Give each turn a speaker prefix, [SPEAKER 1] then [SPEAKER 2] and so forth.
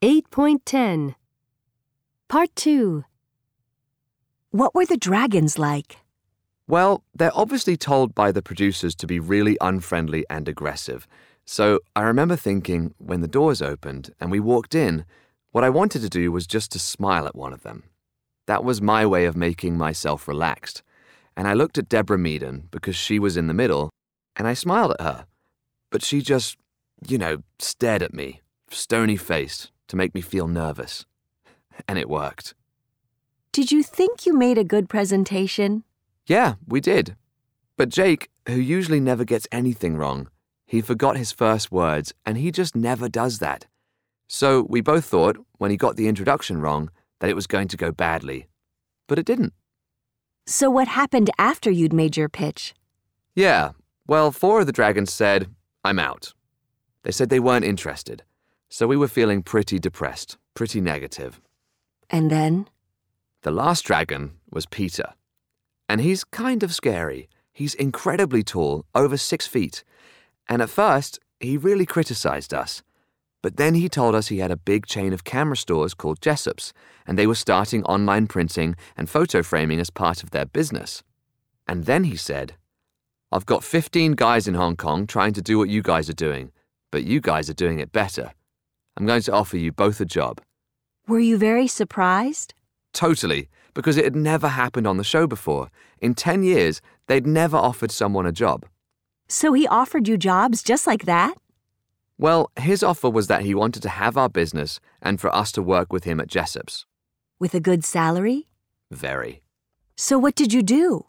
[SPEAKER 1] 8.10 Part 2
[SPEAKER 2] What were the dragons like?
[SPEAKER 3] Well, they're obviously told by the producers to be really unfriendly and aggressive. So I remember thinking when the doors opened and we walked in, what I wanted to do was just to smile at one of them. That was my way of making myself relaxed. And I looked at Deborah Meaden because she was in the middle, and I smiled at her. But she just, you know, stared at me, stony faced, to make me feel nervous. And it worked.
[SPEAKER 2] Did you think you made a good presentation?
[SPEAKER 3] Yeah, we did. But Jake, who usually never gets anything wrong, he forgot his first words and he just never does that. So we both thought, when he got the introduction wrong, that it was going to go badly. But it didn't.
[SPEAKER 2] So, what happened after you'd made your pitch?
[SPEAKER 3] Yeah, well, four of the dragons said, I'm out. They said they weren't interested. So we were feeling pretty depressed, pretty negative.
[SPEAKER 2] And then?
[SPEAKER 3] The last dragon was Peter. And he's kind of scary. He's incredibly tall, over six feet. And at first, he really criticized us. But then he told us he had a big chain of camera stores called Jessops, and they were starting online printing and photo framing as part of their business. And then he said, I've got 15 guys in Hong Kong trying to do what you guys are doing, but you guys are doing it better. I'm going to offer you both a job.
[SPEAKER 2] Were you very surprised?
[SPEAKER 3] Totally, because it had never happened on the show before. In 10 years, they'd never offered someone a job.
[SPEAKER 2] So, he offered you jobs just like that?
[SPEAKER 3] Well, his offer was that he wanted to have our business and for us to work with him at Jessops.
[SPEAKER 2] With a good salary?
[SPEAKER 3] Very.
[SPEAKER 2] So, what did you do?